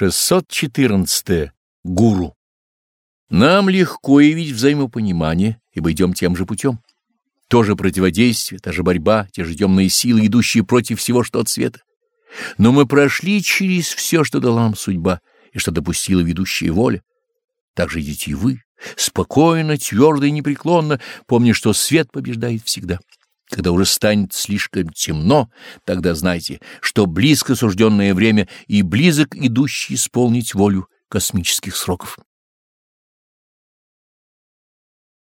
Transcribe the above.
614. Гуру. Нам легко явить взаимопонимание, ибо идем тем же путем. То же противодействие, та же борьба, те же темные силы, идущие против всего, что от света. Но мы прошли через все, что дала нам судьба и что допустила ведущая воля. Так же идите и вы, спокойно, твердо и непреклонно, помня, что свет побеждает всегда. Когда уже станет слишком темно, тогда знайте, что близко сужденное время и близок идущий исполнить волю космических сроков.